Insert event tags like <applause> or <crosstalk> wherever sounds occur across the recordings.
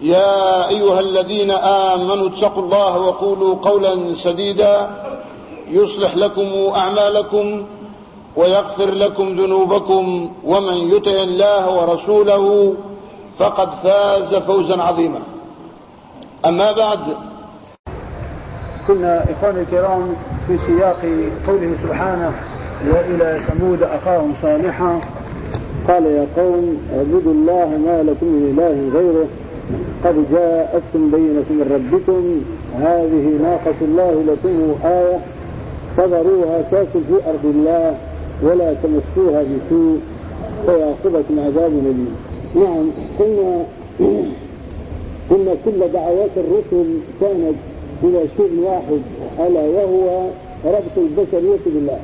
يا أيها الذين آمنوا اتقوا الله وقولوا قولا سديدا يصلح لكم أعمالكم ويغفر لكم ذنوبكم ومن يطع الله ورسوله فقد فاز فوزا عظيما. أما بعد كنا إخواني الكرام في سياق قوله سبحانه وإلى ثمود أخاهم صالحا. قال يا قوم اعبدوا الله ما لكم من إله غيره قد جاءتكم بينة من ربكم هذه ناقة الله لكم آية فذروها تاكل في أرض الله ولا تمسوها بسوء فيعقبكم عذاب أليم. نعم قلنا <clears throat> قلنا كل دعوات الرسل كانت إلى شيء واحد ألا وهو ربط البشرية بالله.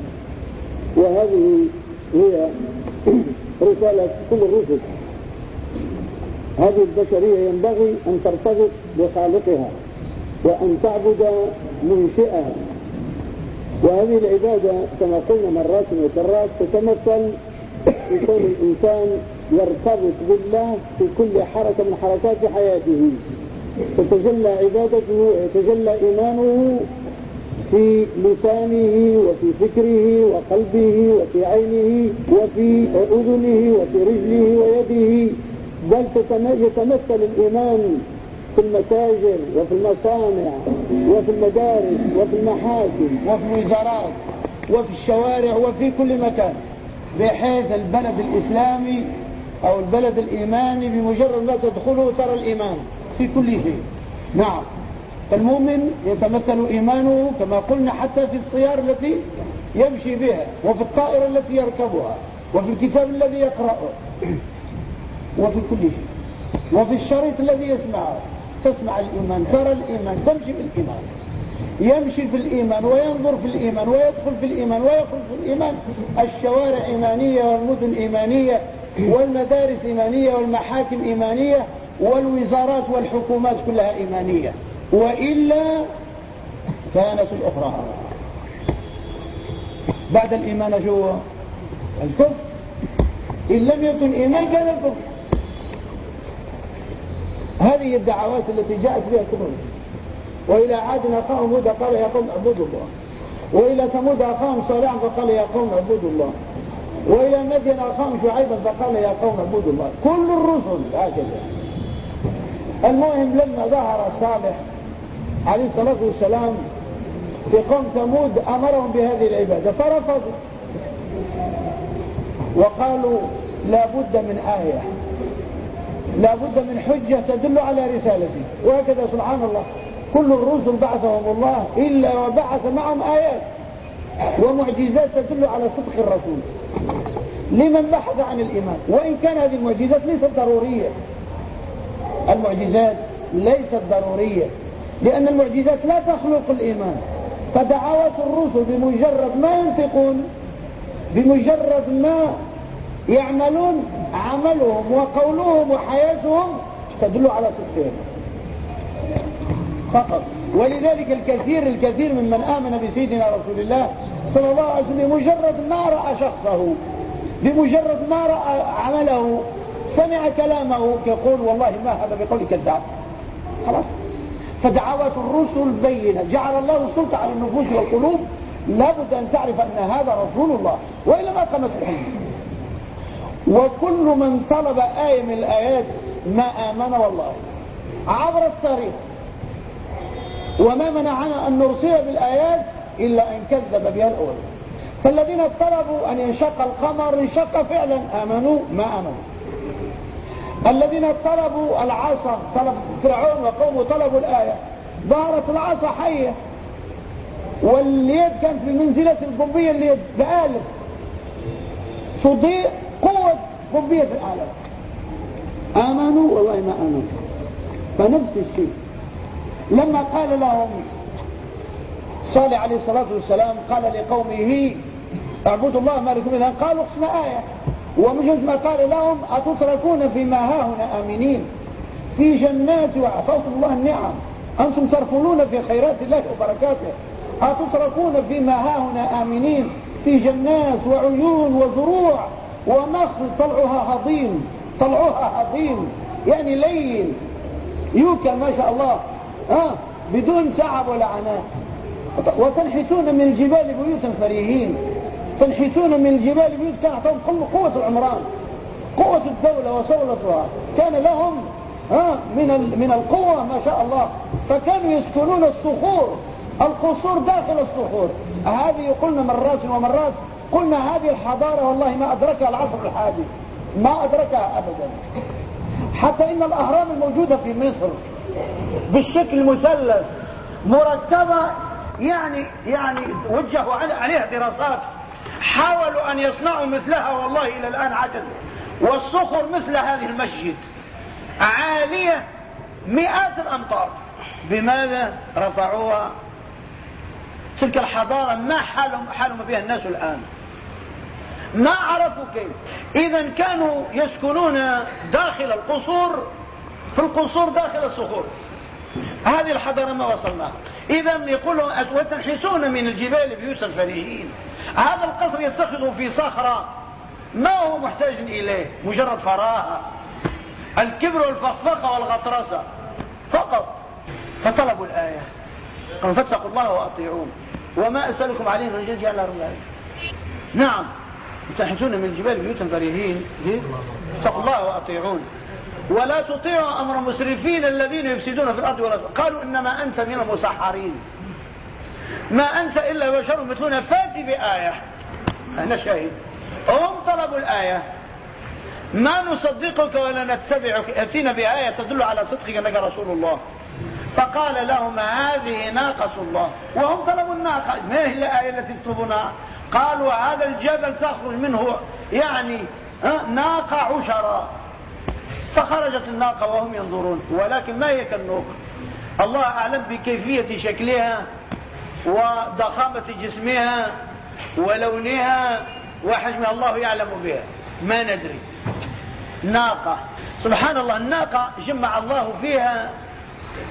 وهذه هي <clears throat> رسالة كل الرسل. هذه البشرية ينبغي أن ترتبط بخالقها وأن تعبد منشئها وهذه العبادة كما قلنا مرات وكرات تتمثل في كون الإنسان يرتبط بالله في كل حركة من حركات حياته. تتجلى عبادته ويتجلى إيمانه في لسانه وفي فكره وقلبه وفي عينه وفي أذنه وفي رجله ويده. بل يتمثل الإيمان في المتاجر وفي المصانع وفي المدارس وفي المحاكم وفي الوزارات وفي الشوارع وفي كل مكان بحيث البلد الإسلامي أو البلد الإيماني بمجرد ما تدخله ترى الإيمان في كل شيء. نعم. فالمؤمن يتمثل إيمانه كما قلنا حتى في السيارة التي يمشي بها وفي الطائرة التي يركبها وفي الكتاب الذي يقرأه. وفي كل شيء. وفي الشريط الذي يسمعه تسمع الإيمان ترى الإيمان تمشي بالإيمان يمشي في الإيمان وينظر في الإيمان ويدخل في الإيمان ويخرج في الإيمان. الشوارع إيمانية والمدن إيمانية والمدارس إيمانية والمحاكم إيمانية والوزارات والحكومات كلها إيمانية. وإلا كانت الأخرى. بعد الإيمان شو الكفر. إن لم يكن إيمان كان الكفر. هذه الدعوات التي جاءت بها كفر وإلى عاد أخاهم هدى قال يا قوم اعبدوا الله. وإلى ثمود أخاهم صالحا فقال يا قوم اعبدوا الله. وإلى مدين أخاهم شعيبا فقال يا قوم اعبدوا الله. كل الرسل هكذا المهم لما ظهر صالح عليه الصلاة والسلام في قوم ثمود أمرهم بهذه العبادة فرفضوا. وقالوا لا بد من آية. لا بد من حجة تدل على رسالته. وهكذا سبحان الله. كل الرسل بعثهم الله إلا وبعث معهم آيات. ومعجزات تدل على صدق الرسول. لمن بحث عن الإيمان. وإن كان هذه المعجزات ليست ضرورية. المعجزات ليست ضرورية. لأن المعجزات لا تخلق الإيمان. فدعوات الرسل بمجرد ما ينطقون بمجرد ما يعملون عملهم وقولهم وحياتهم تدل على صدقهم فقط. ولذلك الكثير الكثير ممن آمن بسيدنا رسول الله صلى الله عليه وسلم بمجرد ما رأى شخصه بمجرد ما رأى عمله سمع كلامه يقول والله ما هذا بقول كذاب خلاص. فدعوات الرسل بينة. جعل الله السلطة على النفوس والقلوب. لابد أن تعرف أن هذا رسول الله وإلا ما قامت الحج وكل من طلب آية من الآيات ما آمن والله. عبر التاريخ. وما منعنا أن نرسل بالآيات إلا أن كذب بها الأول. فالذين طلبوا أن ينشق القمر انشق فعلا. آمنوا؟ ما آمنوا. الذين طلبوا العصا طلب فرعون وقومه طلبوا الآية. ظهرت العصا حية. واليد كانت في منزلة القنبية اليد بآلف تضيء قوة قنبية الآلف آمنوا والله ما آمنوا. فنفس الشيء. لما قال لهم صالح عليه الصلاة والسلام قال لقومه أعبدوا الله ما لكم من قالوا اقسم آية. ومجد ما قال لهم أتتركون فيما هاهنا آمنين؟ في جنات وأعطاكم الله النعم. أنتم تركنون في خيرات الله وبركاته. أتتركون فيما هاهنا آمنين؟ في جنات وعيون وزروع. ونخل طلعها هضيم طلعها هضيم يعني لين يوكل ما شاء الله ها بدون تعب ولا عناء. وتنحتون من الجبال بيوتا فريهين. تنحتون من الجبال بيوت كان أعطاهم قوة العمران قوة الدولة وصولتها كان لهم ها من من القوة ما شاء الله. فكانوا يسكنون الصخور القصور داخل الصخور. هذه قلنا مرات ومرات قلنا هذه الحضارة والله ما أدركها العصر الحادي. ما أدركها أبدا. حتى إن الأهرام الموجودة في مصر بالشكل مثلث مركبة يعني يعني وجهوا عليها دراسات. حاولوا أن يصنعوا مثلها والله إلى الآن عجزوا والصخر مثل هذه المسجد. عالية مئات الأمطار بماذا؟ رفعوها. تلك الحضارة ما حالهم, حالهم فيها الناس الآن. ما عرفوا كيف إذا كانوا يسكنون داخل القصور في القصور داخل الصخور. هذه الحضارة ما وصلنا. إذا يقولون وتنحسون من الجبال بيوتا فريهين هذا القصر يتخذ في صخرة. ما هو محتاج إليه؟ مجرد فراغ. الكبر والفخفخة والغطرسة. فقط. فطلبوا الآية. قالوا فاتقوا الله وأطيعون. وما أسألكم عليه من رمال نعم. تنحتون من الجبال بيوتا فريهين اتقوا الله وأطيعون ولا تطيعوا أمر مسرفين الذين يفسدون في الأرض ولا قالوا إنما أنت من المسحرين. ما أنت إلا بشر مثلنا. فاتي بآية. أنا شاهد. هم طلبوا الآية. ما نصدقك ولا نتبعك. أتينا بآية تدل على صدقك أنك رسول الله. فقال لهم هذه ناقة الله. وهم طلبوا الناقة. ما هي الآية التي تطلبونها قالوا هذا الجبل تخرج منه يعني ناقة عشرة. فخرجت الناقة وهم ينظرون ولكن ما هي كالنوق الله أعلم بكيفية شكلها وضخامة جسمها ولونها وحجمها الله يعلم بها. ما ندري. ناقة. سبحان الله الناقة جمع الله فيها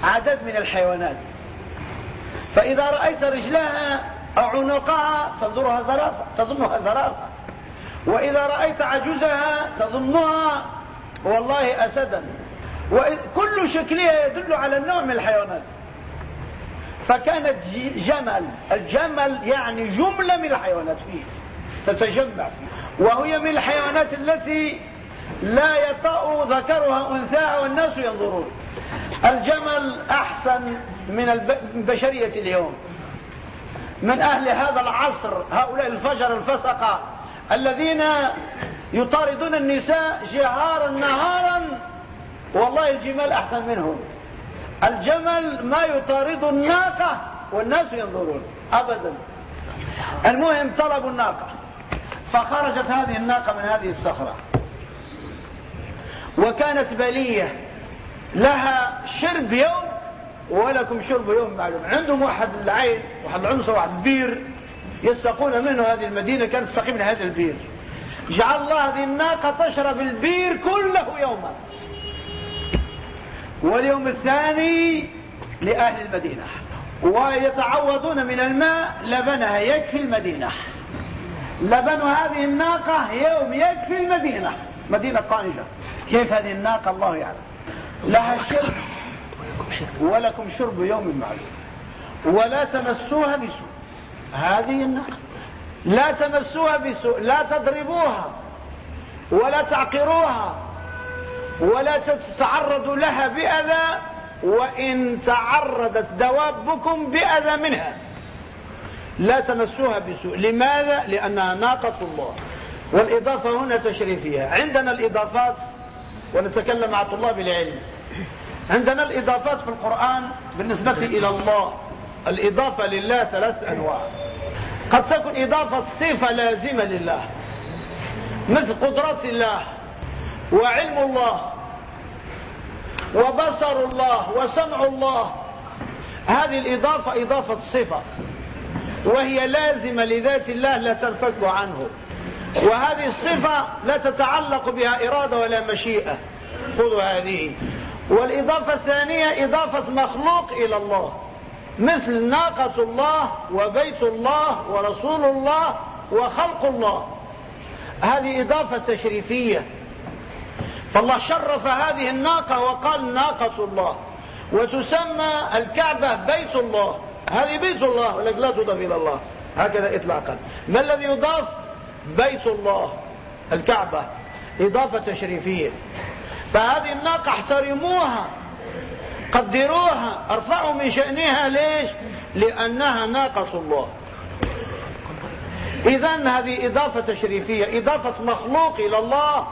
عدد من الحيوانات. فإذا رأيت رجلها أو عنقها تنظرها زرافة تظنها زرافة وإذا رأيت عجوزها تظنها والله أسدا. وكل شكلها يدل على النوع من الحيوانات. فكانت جمل. الجمل يعني جملة من الحيوانات فيه تتجمع. وهي من الحيوانات التي لا يطأ ذكرها أنثاها والناس ينظرون. الجمل أحسن من البشرية اليوم. من أهل هذا العصر هؤلاء الفجر الفسقة الذين يطاردون النساء جهارا نهارا والله الجمال أحسن منهم. الجمل ما يطارد الناقة والناس ينظرون أبدا. المهم طلبوا الناقة فخرجت هذه الناقة من هذه الصخرة. وكانت بلية لها شرب يوم ولكم شرب يوم معلوم. عندهم واحد العين واحد العنصر واحد بير يستقون منه هذه المدينة كانت تستقي من هذا البير. جعل الله هذه الناقة تشرب البير كله يوما. واليوم الثاني لأهل المدينة. ويتعوضون من الماء لبنها يكفي المدينة. لبن هذه الناقة يوم يكفي المدينة. مدينة طانجة كيف هذه الناقة؟ الله يعلم. لها شرب ولكم شرب يوم معلوم. ولا تمسوها بسوء. هذه الناقة لا تمسوها بسوء. لا تضربوها. ولا تعقروها. ولا تتعرضوا لها بأذى. وإن تعرضت دوابكم بأذى منها. لا تمسوها بسوء. لماذا؟ لأنها ناقة الله. والإضافة هنا تشريفية. عندنا الإضافات. ونتكلم مع طلاب العلم. عندنا الإضافات في القرآن بالنسبة إلى الله. الإضافة لله ثلاث أنواع. قد تكون إضافة صفة لازمة لله. مثل قدرة الله وعلم الله وبصر الله وسمع الله. هذه الإضافة إضافة صفة. وهي لازمة لذات الله لا تنفك عنه. وهذه الصفة لا تتعلق بها إرادة ولا مشيئة. خذوا هذه. والإضافة الثانية إضافة مخلوق إلى الله. مثل ناقة الله وبيت الله ورسول الله وخلق الله. هذه إضافة تشريفية. فالله شرف هذه الناقة وقال ناقة الله. وتسمى الكعبة بيت الله. هذه بيت الله ولكن لا تضاف إلى الله. هكذا إطلاقا. ما الذي يضاف؟ بيت الله الكعبة. إضافة تشريفية. فهذه الناقة احترموها قدروها ارفعوا من شأنها ليش؟ لأنها ناقة الله. إذا هذه إضافة تشريفية إضافة مخلوق إلى الله.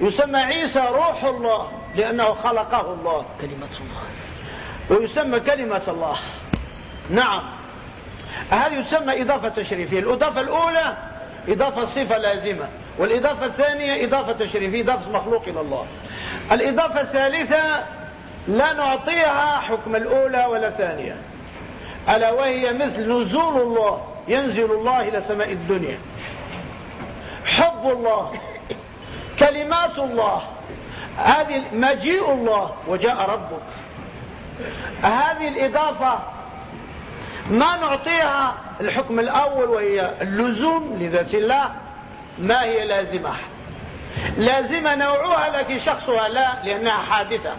يسمى عيسى روح الله لأنه خلقه الله. كلمة الله. ويسمى كلمة الله. نعم. هذه تسمى إضافة تشريفية؟ الإضافة الأولى إضافة صفة لازمة. والإضافة الثانية إضافة تشريفية إضافة مخلوق إلى الله. الإضافة الثالثة لا نعطيها حكم الأولى ولا الثانية ألا وهي مثل نزول الله ينزل الله إلى سماء الدنيا. حب الله كلمات الله هذه مجيء الله وجاء ربك. هذه الإضافة ما نعطيها الحكم الأول وهي اللزوم لذات الله. ما هي لازمة؟ لازمة نوعها لكن شخصها لا لأنها حادثة.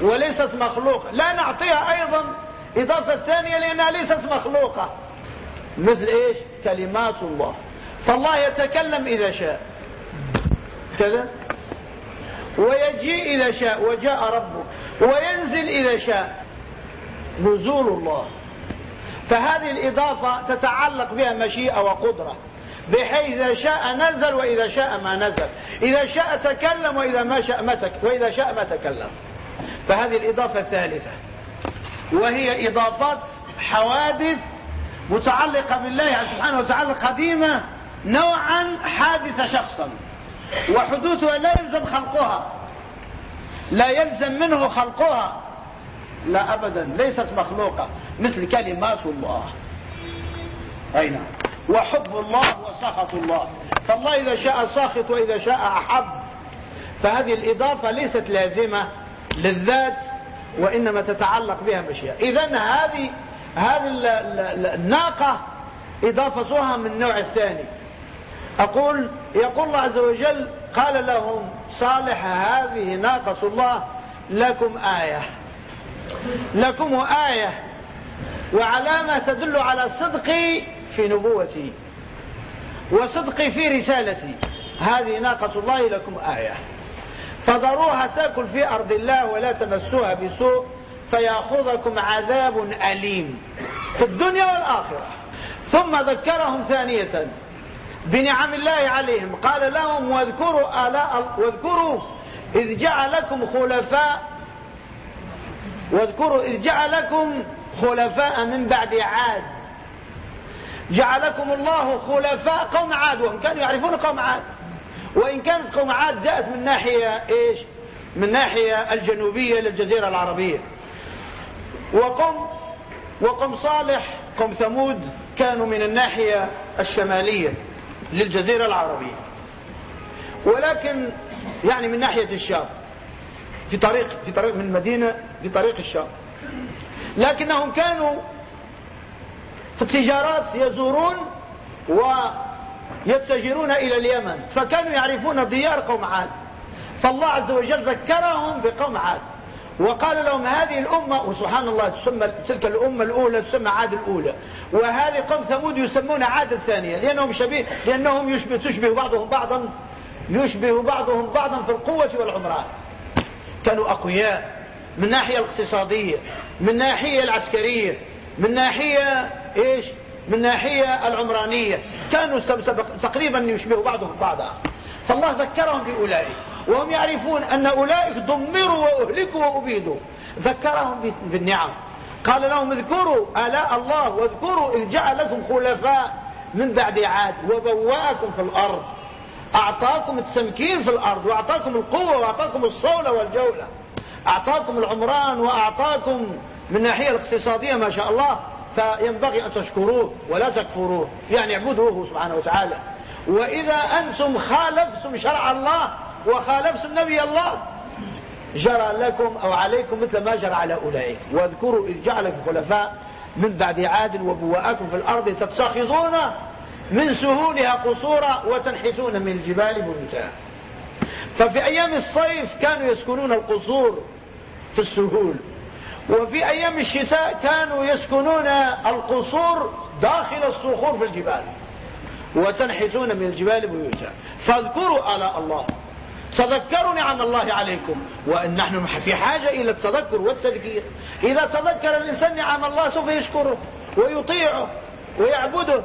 وليست مخلوقة. لا نعطيها أيضا. إضافة ثانية لأنها ليست مخلوقة. مثل إيش؟ كلمات الله. فالله يتكلم إذا شاء. كذا؟ ويجيء إذا شاء وجاء ربك وينزل إذا شاء. نزول الله. فهذه الإضافة تتعلق بها مشيئة وقدرة. بحيث إذا شاء نزل وإذا شاء ما نزل. إذا شاء تكلم وإذا, ما شاء ما تك... وإذا شاء ما تكلم. فهذه الإضافة الثالثة. وهي إضافات حوادث متعلقة بالله سبحانه وتعالى قديمة نوعا حادثة شخصا. وحدوثها لا يلزم خلقها. لا يلزم منه خلقها. لا أبدا ليست مخلوقة. مثل كلمات الله. أي نعم. وحب الله وسخط الله. فالله إذا شاء ساخط وإذا شاء أحب. فهذه الإضافة ليست لازمة للذات وإنما تتعلق بها مشيئة إذا هذه هذه الناقة إضافتها من النوع الثاني. أقول يقول الله عز وجل قال لهم صالح هذه ناقة الله لكم آية. لكم آية. وعلامة تدل على صدقي في نبوتي وصدقي في رسالتي. هذه ناقة الله لكم آية. فذروها تأكل في أرض الله ولا تمسوها بسوء فيأخذكم عذاب أليم في الدنيا والآخرة. ثم ذكرهم ثانية. بنعم الله عليهم. قال لهم واذكروا آلاء واذكروا إذ جعلكم خلفاء واذكروا إذ جعلكم خلفاء من بعد عاد. جعلكم الله خلفاء قوم عاد وهم كانوا يعرفون قوم عاد. وإن كانت قوم عاد جاءت من ناحية إيش؟ من ناحية الجنوبية للجزيرة العربية. وقوم وقوم صالح قوم ثمود كانوا من الناحية الشمالية للجزيرة العربية. ولكن يعني من ناحية الشام. في طريق في طريق من المدينة في طريق الشام. لكنهم كانوا في التجارات يزورون ويتجرون إلى اليمن فكانوا يعرفون ديار قوم عاد. فالله عز وجل ذكرهم بقوم عاد. وقال لهم هذه الأمة وسبحان الله تسمى تلك الأمة الأولى تسمى عاد الأولى. وهذه قوم ثمود يسمون عاد الثانية لأنهم شبيه لأنهم يشبه تشبه بعضهم بعضا يشبه بعضهم بعضا في القوة والعمران. كانوا أقوياء من ناحية الاقتصادية من ناحية العسكرية من ناحية إيش؟ من ناحية العمرانية. كانوا تقريبا يشبه بعضهم بعضا. فالله ذكرهم بأولئك. وهم يعرفون أن أولئك دمروا وأهلكوا وأبيدوا. ذكرهم بالنعم. قال لهم اذكروا آلاء الله واذكروا إذ جعل لكم خلفاء من بعد عاد وبواكم في الأرض. أعطاكم التمكين في الأرض وأعطاكم القوة وأعطاكم الصولة والجولة. أعطاكم العمران وأعطاكم من الناحية الاقتصادية ما شاء الله فينبغي أن تشكروه ولا تكفروه يعني اعبدوه سبحانه وتعالى. وإذا أنتم خالفتم شرع الله وخالفتم نبي الله جرى لكم أو عليكم مثل ما جرى على أولئك. واذكروا إذ جعلكم خلفاء من بعد عاد وبواءكم في الأرض تتخذون من سهولها قصورا وتنحتون من الجبال بيوتا. ففي أيام الصيف كانوا يسكنون القصور في السهول. وفي أيام الشتاء كانوا يسكنون القصور داخل الصخور في الجبال وتنحتون من الجبال بيوتا. فاذكروا آلاء الله. تذكروا نعم الله عليكم. وإن نحن في حاجة إلى التذكر والتذكير. إذا تذكر الإنسان نعم الله سوف يشكره ويطيعه ويعبده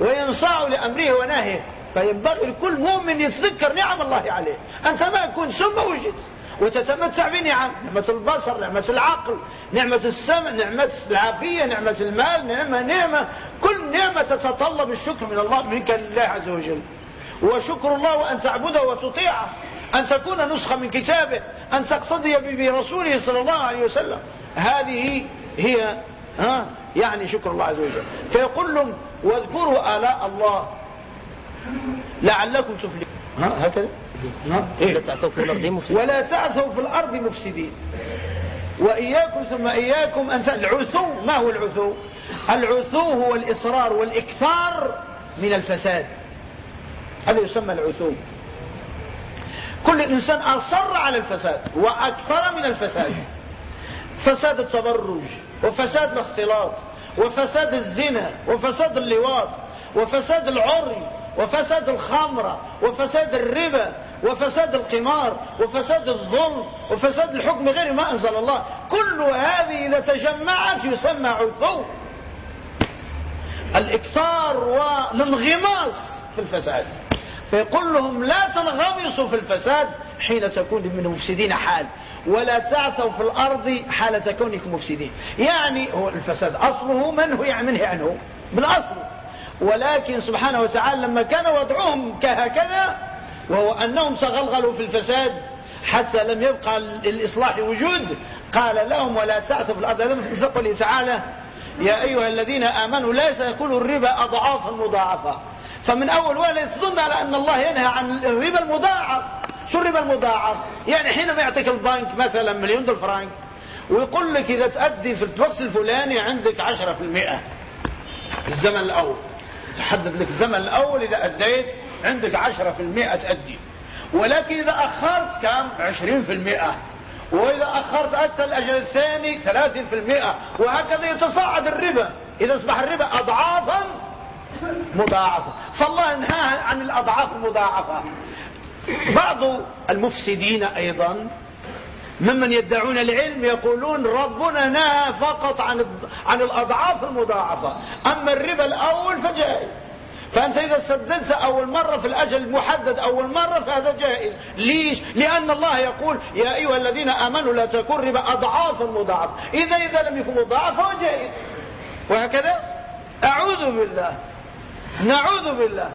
وينصاع لأمره ونهيه. فينبغي لكل مؤمن يتذكر نعم الله عليه. أنت ما كنت ثم وجدت. وتتمتع بنعم. نعمة البصر نعمة العقل نعمة السمع نعمة العافية نعمة المال نعمة نعمة. كل نعمة تتطلب الشكر من الله منك لله عز وجل. وشكر الله وأن تعبده وتطيعه أن تكون نسخة من كتابه أن تقتضي برسوله صلى الله عليه وسلم. هذه هي ها يعني شكر الله عز وجل. فيقول لهم واذكروا آلاء الله لعلكم تفلحون. ها هكذا ولا تعثوا في الأرض مفسدين. ولا تعثوا في الأرض مفسدين. وإياكم ثم إياكم أن العثو ما هو العثو؟ العثو هو الإصرار والإكثار من الفساد. هذا يسمى العثو. كل إنسان أصر على الفساد وأكثر من الفساد. فساد التبرج وفساد الاختلاط وفساد الزنا وفساد اللواط وفساد العري وفساد الخمرة وفساد الربا وفساد القمار وفساد الظلم وفساد الحكم غير ما أنزل الله. كل هذه إذا تجمعت يسمى عثو. الإكثار والانغماس في الفساد. فيقول لهم لا تنغمسوا في الفساد حين تكون من المفسدين حال ولا تعثوا في الأرض حالة كونكم مفسدين. يعني هو الفساد أصله منه يعني منه عنه بالأصل. ولكن سبحانه وتعالى لما كان وضعهم كهكذا وهو أنهم تغلغلوا في الفساد حتى لم يبقى الإصلاح وجود. قال لهم ولا تعثوا في الأرض. لم قوله تعالى يا أيها الذين آمنوا لا سيكونوا الربا أضعافا مضاعفة فمن أول وهله يصدون على أن الله ينهى عن الربا المضاعف. شو الربا المضاعف؟ يعني حينما يعطيك البنك مثلا مليون دولار فرنك ويقول لك إذا تأدي في الوقت الفلاني عندك عشرة في المئة. الزمن الأول. تحدد لك الزمن الأول إذا أديت عندك عشرة في المئة تأدي. ولكن إذا أخرت كم؟ عشرين في المئة. وإذا أخرت أكثر الأجل الثاني ثلاثين في المئة. وهكذا يتصاعد الربا. إذا أصبح الربا أضعافا مضاعفة فالله نهى عن الأضعاف المضاعفة. بعض المفسدين أيضا ممن يدعون العلم يقولون ربنا نهى فقط عن عن الأضعاف المضاعفة. أما الربا الأول فجائز. فأنت إذا سددت أول مرة في الأجل المحدد أول مرة فهذا جائز. ليش؟ لأن الله يقول يا أيها الذين آمنوا لا تكون ربا أضعافا مضاعفة إذا إذا لم يكن مضاعف فهو جائز. وهكذا؟ أعوذ بالله. نعوذ بالله.